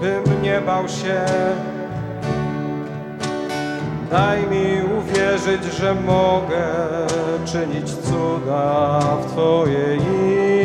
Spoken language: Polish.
bym nie bał się. Daj mi uwierzyć, że mogę czynić cuda w Twojej imię.